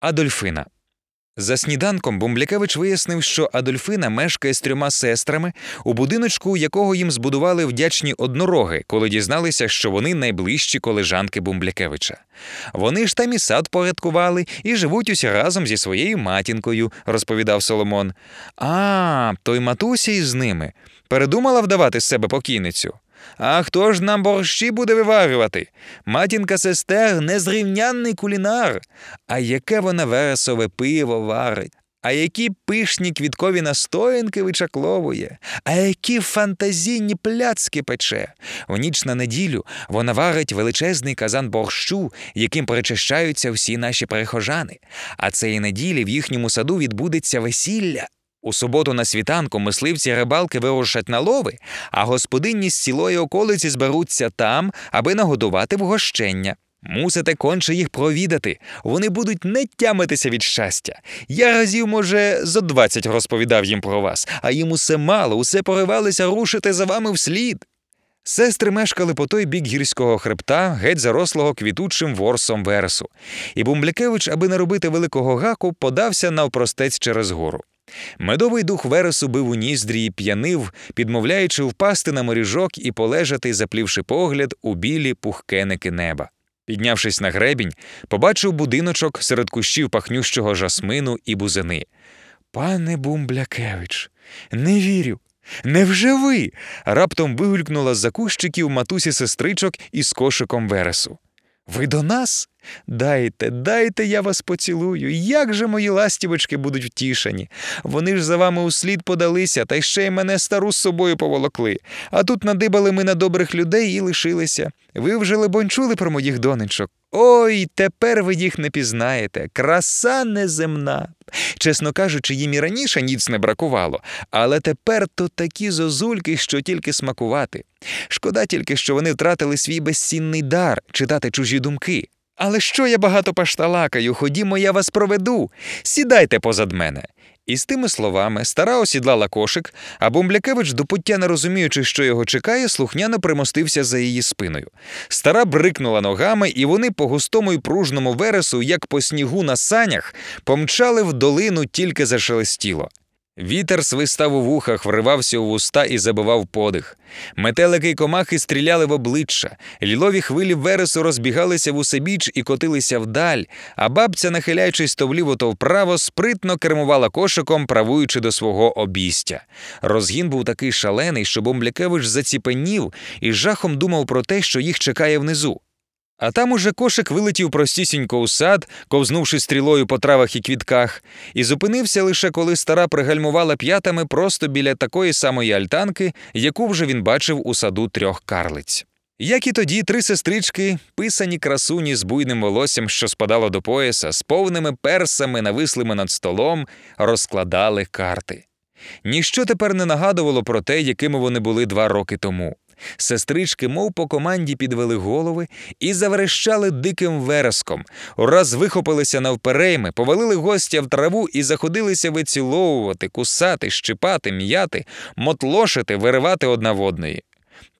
Адольфина. За сніданком Бумблякевич вияснив, що Адольфина мешкає з трьома сестрами у будиночку, якого їм збудували вдячні однороги, коли дізналися, що вони найближчі колежанки Бумблякевича. Вони ж там і сад порядкували і живуть усі разом зі своєю матінкою, розповідав Соломон. А, то й матуся із ними. Передумала вдавати з себе покійницю. А хто ж нам борщі буде виварювати? Матінка сестер незрівнянний кулінар. А яке вона вересове пиво варить? А які пишні квіткові настоянки вичакловує, а які фантазійні пляцки пече. В ніч на неділю вона варить величезний казан борщу, яким причащаються всі наші перехожани. А цієї неділі в їхньому саду відбудеться весілля. У суботу на світанку мисливці рибалки вирушать на лови, а господині з цілої околиці зберуться там, аби нагодувати вгощення. Мусите конче їх провідати. Вони будуть не тямитися від щастя. Я разів, може, зо двадцять розповідав їм про вас, а їм усе мало, усе поривалися рушити за вами вслід. Сестри мешкали по той бік гірського хребта, геть зарослого квітучим ворсом вересу, і Бумблякевич, аби не робити великого гаку, подався навпростець через гору. Медовий дух вересу бив у ніздрі і п'янив, підмовляючи впасти на моріжок і полежати, заплівши погляд у білі пухкеники неба. Піднявшись на гребінь, побачив будиночок серед кущів пахнющого жасмину і бузини. Пане Бумблякевич, не вірю. Невже ви? раптом вигулькнула з за кущиків матусі сестричок із кошиком вересу. Ви до нас? Дайте, дайте, я вас поцілую. Як же мої ластівочки будуть втішені? Вони ж за вами услід подалися, та й ще й мене стару з собою поволокли. А тут надибали ми на добрих людей і лишилися. Ви вже, либонь, чули про моїх донечок? Ой, тепер ви їх не пізнаєте. Краса неземна. Чесно кажучи, їм і раніше ніц не бракувало, але тепер то такі зозульки, що тільки смакувати. Шкода тільки, що вони втратили свій безцінний дар читати чужі думки. Але що я багато пашталакаю, ходімо, я вас проведу. Сідайте позад мене. І з тими словами стара осідлала кошик, а Бумблякевич, до пуття не розуміючи, що його чекає, слухняно примостився за її спиною. Стара брикнула ногами, і вони по густому й пружному вересу, як по снігу на санях, помчали в долину, тільки зашелестіло. Вітер свистав у вухах, вривався у вуста і забивав подих. Метелики й комахи стріляли в обличчя, лілові хвилі вересу розбігалися в усебіч і котилися вдаль, а бабця, нахиляючись то вліво, то вправо, спритно кермувала кошиком, правуючи до свого обістя. Розгін був такий шалений, що Бомблякевич заціпенів і жахом думав про те, що їх чекає внизу. А там уже кошик вилетів простісінько у сад, ковзнувши стрілою по травах і квітках, і зупинився лише коли стара пригальмувала п'ятами просто біля такої самої альтанки, яку вже він бачив у саду трьох карлиць. Як і тоді, три сестрички, писані красуні з буйним волоссям, що спадало до пояса, з повними персами, навислими над столом, розкладали карти. Ніщо тепер не нагадувало про те, якими вони були два роки тому. Сестрички, мов по команді, підвели голови і заверещали диким вереском. Ураз вихопилися навперейми, повалили гостя в траву і заходилися виціловувати, кусати, щипати, м'яти, мотлошити, виривати одна в одної.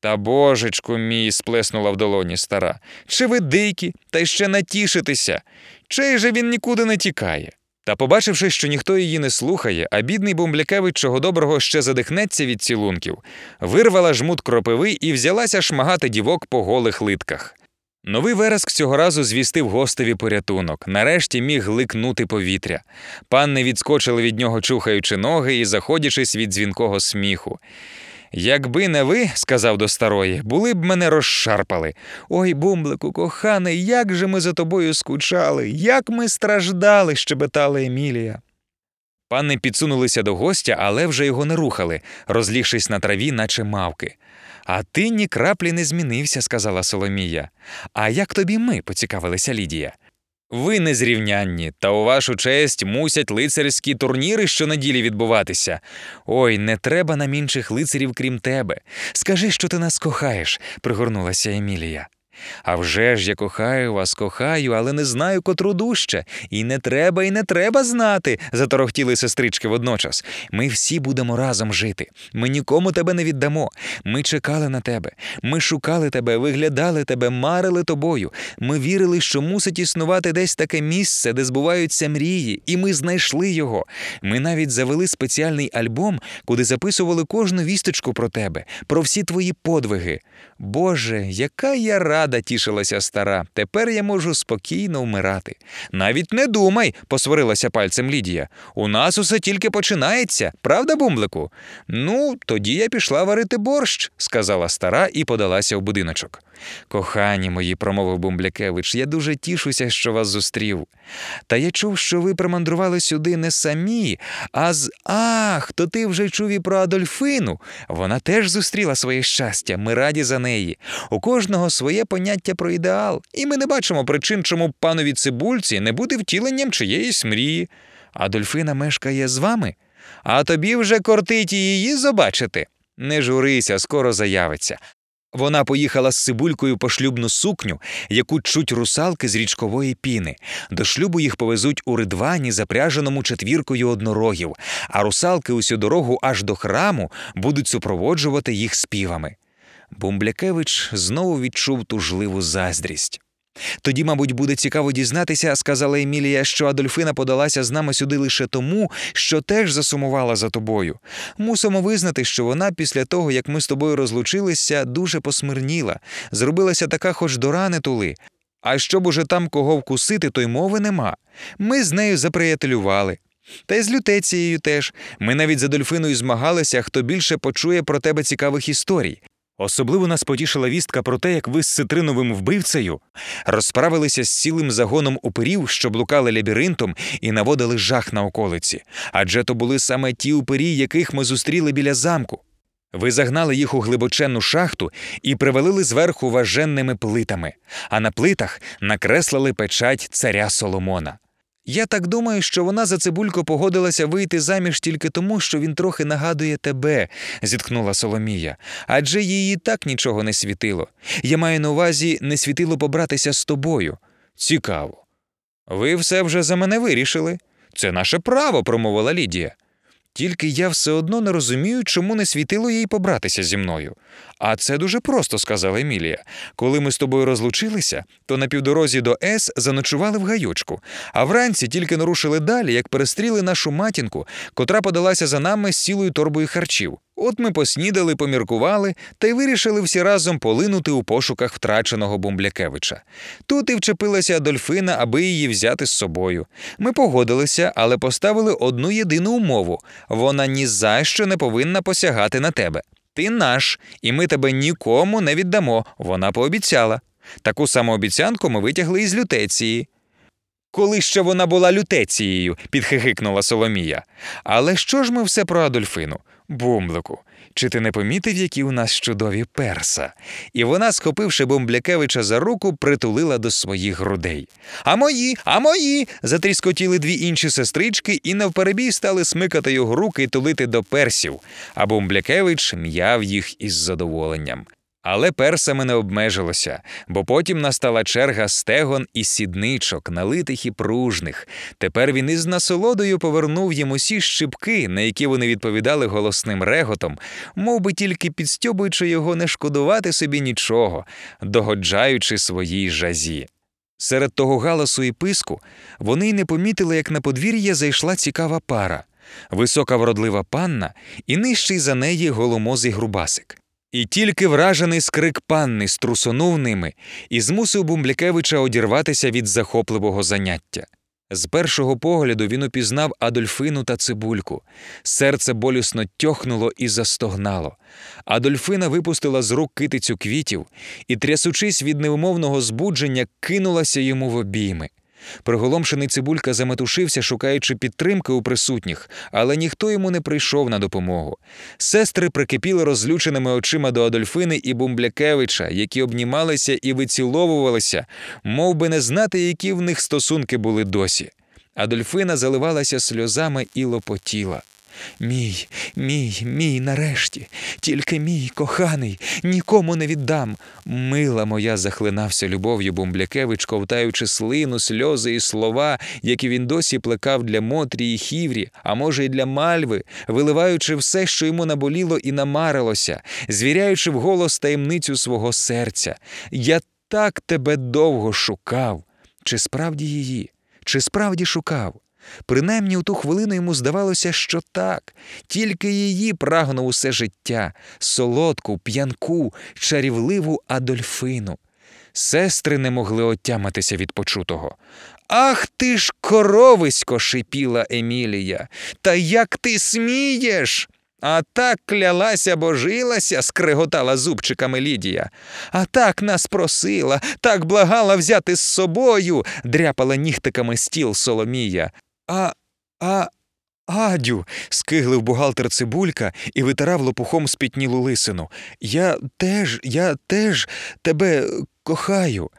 Та божечку мій, сплеснула в долоні стара. Чи ви дикі, та ще натішитися? Чей же він нікуди не тікає? Та, побачивши, що ніхто її не слухає, а бідний Бумблякевич чого доброго ще задихнеться від цілунків, вирвала жмут кропиви і взялася шмагати дівок по голих литках. Новий вереск цього разу звістив гостеві порятунок. Нарешті міг гликнути повітря. Панни відскочили від нього, чухаючи ноги і заходячись від дзвінкого сміху. Якби не ви, сказав до старої, були б мене розшарпали. Ой, бумблику, коханий, як же ми за тобою скучали, як ми страждали, щебетала Емілія. Пани підсунулися до гостя, але вже його не рухали, розлігшись на траві, наче мавки. А ти ні краплі не змінився, сказала Соломія. А як тобі ми? поцікавилася Лідія. Ви незрівнянні, та у вашу честь мусять лицарські турніри щонеділі відбуватися. Ой, не треба нам інших лицарів, крім тебе. Скажи, що ти нас кохаєш, пригорнулася Емілія. А вже ж я кохаю вас, кохаю, але не знаю котру дужче. І не треба, і не треба знати, заторохтіли сестрички водночас. Ми всі будемо разом жити. Ми нікому тебе не віддамо. Ми чекали на тебе. Ми шукали тебе, виглядали тебе, марили тобою. Ми вірили, що мусить існувати десь таке місце, де збуваються мрії, і ми знайшли його. Ми навіть завели спеціальний альбом, куди записували кожну вісточку про тебе, про всі твої подвиги. Боже, яка я рада, тішилася стара. Тепер я можу спокійно вмирати. Навіть не думай, посварилася пальцем Лідія. У нас усе тільки починається, правда, бумблику? Ну, тоді я пішла варити борщ, сказала стара і подалася в будиночок. Кохані мої, промовив Бумблякевич, я дуже тішуся, що вас зустрів. Та я чув, що ви примандрували сюди не самі, а з Ах, то ти вже чув і про Адольфину. Вона теж зустріла своє щастя. Ми раді за неї. У кожного своє поняття про ідеал, і ми не бачимо причин, чому панові цибульці не бути втіленням чиєїсь мрії. Адольфина мешкає з вами, а тобі вже кортить її побачити. Не журися, скоро заявиться. Вона поїхала з цибулькою по шлюбну сукню, яку чуть русалки з річкової піни. До шлюбу їх повезуть у ридвані, запряженому четвіркою однорогів, а русалки усю дорогу аж до храму будуть супроводжувати їх співами. Бумблякевич знову відчув тужливу заздрість. Тоді, мабуть, буде цікаво дізнатися, сказала Емілія, що Адольфина подалася з нами сюди лише тому, що теж засумувала за тобою. Мусимо визнати, що вона після того, як ми з тобою розлучилися, дуже посмирніла, зробилася така, хоч до рани тули. А щоб уже там кого вкусити, то й мови нема. Ми з нею заприятелювали. Та й з лютецією теж. Ми навіть з Адольфиною змагалися, хто більше почує про тебе цікавих історій. Особливо нас потішила вістка про те, як ви з цитриновим вбивцею розправилися з цілим загоном упирів, що блукали лабіринтом і наводили жах на околиці. Адже то були саме ті упирі, яких ми зустріли біля замку. Ви загнали їх у глибоченну шахту і привалили зверху важенними плитами, а на плитах накреслили печать царя Соломона. Я так думаю, що вона за цибулько погодилася вийти заміж тільки тому, що він трохи нагадує тебе, зіткнула Соломія. Адже їй так нічого не світило. Я маю на увазі, не світило побратися з тобою. Цікаво. Ви все вже за мене вирішили. Це наше право, промовила Лідія. Тільки я все одно не розумію, чому не світило їй побратися зі мною. А це дуже просто, сказала Емілія. Коли ми з тобою розлучилися, то на півдорозі до С заночували в гайочку, а вранці тільки нарушили далі, як перестріли нашу матінку, котра подалася за нами з цілою торбою харчів. От ми поснідали, поміркували та й вирішили всі разом полинути у пошуках втраченого Бумблякевича. Тут і вчепилася Адольфина, аби її взяти з собою. Ми погодилися, але поставили одну єдину умову вона ні за що не повинна посягати на тебе. Ти наш, і ми тебе нікому не віддамо. Вона пообіцяла. Таку саму обіцянку ми витягли із лютеції. Коли ще вона була лютецією, підхихикнула Соломія. Але що ж ми все про Адольфину? Бумблику, чи ти не помітив, які у нас чудові перса? І вона, схопивши Бумблякевича за руку, притулила до своїх грудей. А мої, а мої. затріскотіли дві інші сестрички і навперебій стали смикати його руки і тулити до персів, а Бумблякевич м'яв їх із задоволенням. Але персами не обмежилося, бо потім настала черга стегон і сідничок, налитих і пружних. Тепер він із насолодою повернув їм усі щипки, на які вони відповідали голосним реготом, мов би тільки підстьобуючи його не шкодувати собі нічого, догоджаючи своїй жазі. Серед того галасу і писку вони й не помітили, як на подвір'я зайшла цікава пара висока вродлива панна і нижчий за неї голомозий грубасик. І тільки вражений скрик панни струсонув ними і змусив Бумблякевича одірватися від захопливого заняття. З першого погляду він упізнав Адольфину та цибульку. Серце болісно тьохнуло і застогнало. Адольфина випустила з рук китицю квітів і, трясучись від невмовного збудження, кинулася йому в обійми. Приголомшений цибулька заметушився, шукаючи підтримки у присутніх, але ніхто йому не прийшов на допомогу. Сестри прикипіли розлюченими очима до Адольфини і Бумблякевича, які обнімалися і виціловувалися, мов би не знати, які в них стосунки були досі. Адольфина заливалася сльозами і лопотіла. Мій, мій, мій нарешті, тільки мій коханий, нікому не віддам. Мила моя захлинався любов'ю Бумблякевич, ковтаючи слину, сльози і слова, які він досі плекав для Мотрі і Хіврі, а може, й для мальви, виливаючи все, що йому наболіло і намарилося, звіряючи вголос таємницю свого серця. Я так тебе довго шукав. Чи справді її? Чи справді шукав? Принаймні у ту хвилину йому здавалося, що так, тільки її прагнув усе життя, солодку, п'янку, чарівливу Адольфину. Сестри не могли отяматися від почутого. Ах ти ж, коровисько, шипіла Емілія. Та як ти смієш? А так клялася, божилася, скриготала зубчиками Лідія. А так нас просила, так благала взяти з собою, дряпала нігтиками стіл Соломія. А, а, Адю, скиглив бухгалтер цибулька і витирав лопухом спітнілу лисину. Я теж, я теж тебе кохаю.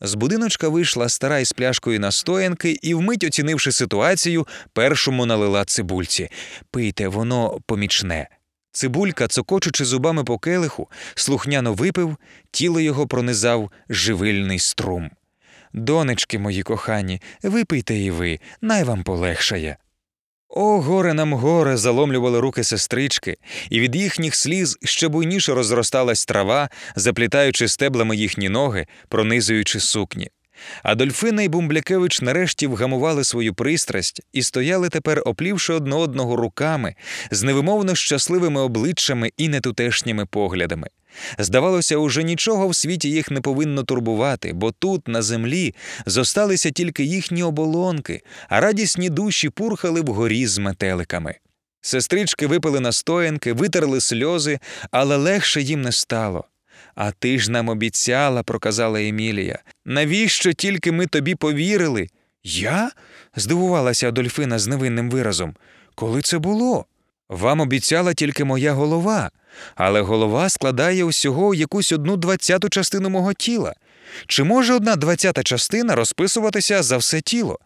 З будиночка вийшла стара із пляшкою настоянки і, вмить оцінивши ситуацію, першому налила цибульці. Пийте, воно помічне. Цибулька, цокочучи зубами по келиху, слухняно випив, тіло його пронизав живильний струм. Донечки мої кохані, випийте і ви, най вам полегшає. О, горе нам горе, заломлювали руки сестрички, і від їхніх сліз ще буйніше розросталась трава, заплітаючи стеблами їхні ноги, пронизуючи сукні. Адольфина і Бумблякевич нарешті вгамували свою пристрасть і стояли тепер, оплівши одне одного руками, з невимовно щасливими обличчями і нетутешніми поглядами. Здавалося, уже нічого в світі їх не повинно турбувати, бо тут, на землі, зосталися тільки їхні оболонки, а радісні душі пурхали вгорі з метеликами. Сестрички випили настоянки, витерли сльози, але легше їм не стало. А ти ж нам обіцяла, проказала Емілія. Навіщо тільки ми тобі повірили? Я? здивувалася Адольфина з невинним виразом. Коли це було? Вам обіцяла тільки моя голова, але голова складає усього якусь одну двадцяту частину мого тіла. Чи може одна двадцята частина розписуватися за все тіло?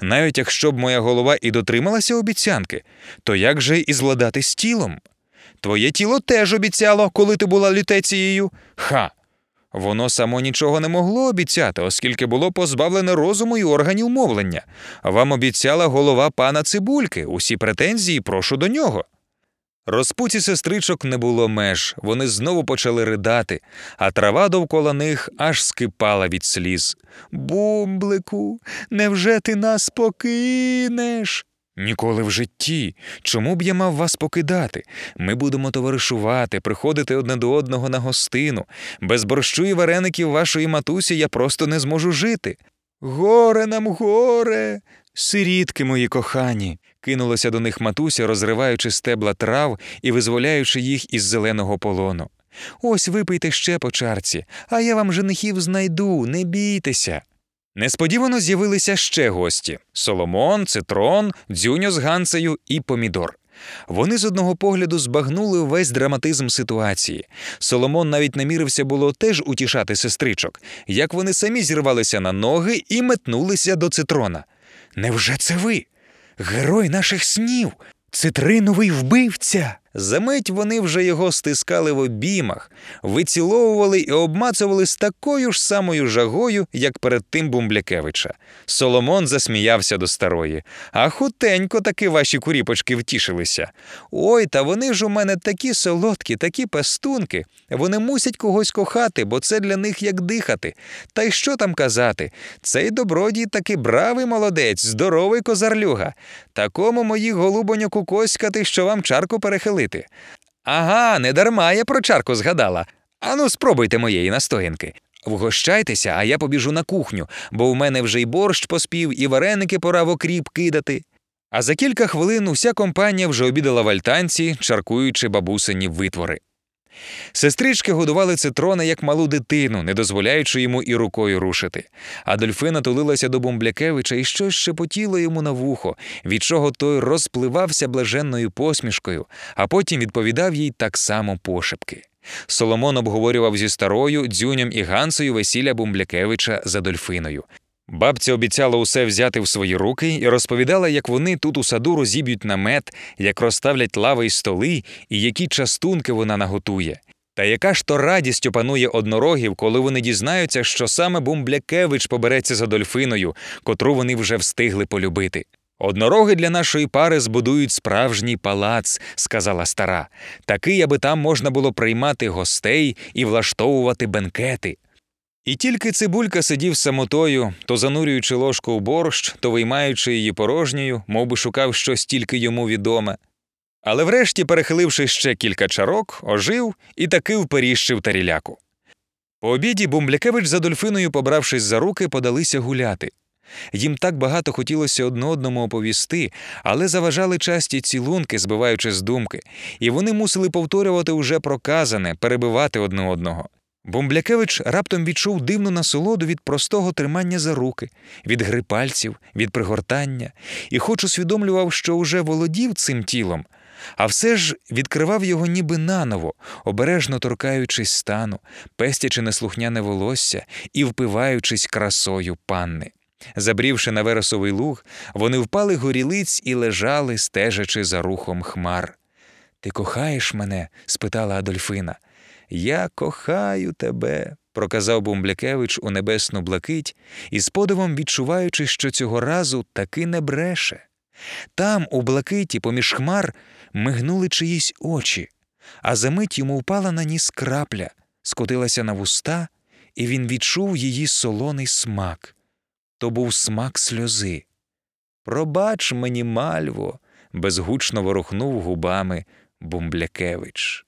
Навіть якщо б моя голова і дотрималася обіцянки, то як же і зладати з тілом? Твоє тіло теж обіцяло, коли ти була лютецією. Ха. Воно само нічого не могло обіцяти, оскільки було позбавлене розуму і органів мовлення. Вам обіцяла голова пана цибульки, усі претензії прошу до нього. Розпуті сестричок не було меж, вони знову почали ридати, а трава довкола них аж скипала від сліз. Бумблику, невже ти нас покинеш? Ніколи в житті. Чому б я мав вас покидати? Ми будемо товаришувати, приходити одне до одного на гостину. Без борщу і вареників вашої матусі я просто не зможу жити. Горе нам, горе, сирітки мої кохані, кинулася до них матуся, розриваючи стебла трав і визволяючи їх із зеленого полону. Ось випийте ще по чарці, а я вам женихів знайду, не бійтеся. Несподівано з'явилися ще гості Соломон, Цитрон, Дзюньо з Ганцею і Помідор. Вони з одного погляду збагнули весь драматизм ситуації. Соломон навіть намірився було теж утішати сестричок, як вони самі зірвалися на ноги і метнулися до цитрона. Невже це ви? Герой наших снів, цитриновий вбивця. Замить вони вже його стискали в обіймах, виціловували і обмацували з такою ж самою жагою, як перед тим Бумблякевича. Соломон засміявся до старої. А хутенько таки ваші куріпочки втішилися. Ой, та вони ж у мене такі солодкі, такі пестунки. Вони мусять когось кохати, бо це для них як дихати. Та й що там казати? Цей добродій таки бравий молодець, здоровий козарлюга. Такому моїх голубоньок укоськати, що вам чарку перехилити. Ага, не дарма я про чарку згадала. Ану, спробуйте моєї настоянки. Вгощайтеся, а я побіжу на кухню, бо в мене вже й борщ поспів, і вареники пора в окріп кидати. А за кілька хвилин уся компанія вже обідала в альтанці, чаркуючи бабусині витвори. Сестрички годували цитрона як малу дитину, не дозволяючи йому і рукою рушити. Адольфина тулилася до Бомблякевича і щось шепотіло йому на вухо, від чого той розпливався блаженною посмішкою, а потім відповідав їй так само пошепки. Соломон обговорював зі старою, дзюням і Гансою весілля Бумблякевича з Адольфиною. Бабця обіцяла усе взяти в свої руки і розповідала, як вони тут у саду розіб'ють намет, як розставлять лави й столи, і які частунки вона наготує. Та яка ж то радість опанує однорогів, коли вони дізнаються, що саме Бумблякевич побереться за дольфиною, котру вони вже встигли полюбити. Однороги для нашої пари збудують справжній палац, сказала стара, такий, аби там можна було приймати гостей і влаштовувати бенкети. І тільки цибулька сидів самотою, то занурюючи ложку у борщ, то виймаючи її порожньою, мов би шукав щось тільки йому відоме. Але врешті, перехиливши ще кілька чарок, ожив і таки вперіщив таріляку. По обіді Бумблякевич за дольфиною, побравшись за руки, подалися гуляти. Їм так багато хотілося одне одному оповісти, але заважали часті цілунки, збиваючи з думки, і вони мусили повторювати уже проказане, перебивати одне одного. Бомблякевич раптом відчув дивну насолоду від простого тримання за руки, від гри пальців, від пригортання, і хоч усвідомлював, що уже володів цим тілом, а все ж відкривав його ніби наново, обережно торкаючись стану, пестячи неслухняне волосся і впиваючись красою панни. Забрівши на вересовий луг, вони впали горілиць і лежали, стежачи за рухом хмар. Ти кохаєш мене? спитала Адольфина. Я кохаю тебе, проказав Бумблякевич у небесну блакить, і з подивом відчуваючи, що цього разу таки не бреше. Там, у блакиті, поміж хмар, мигнули чиїсь очі, а за мить йому впала на ніс крапля, скотилася на вуста, і він відчув її солоний смак. То був смак сльози. Пробач мені, мальво, безгучно ворухнув губами Бумблякевич.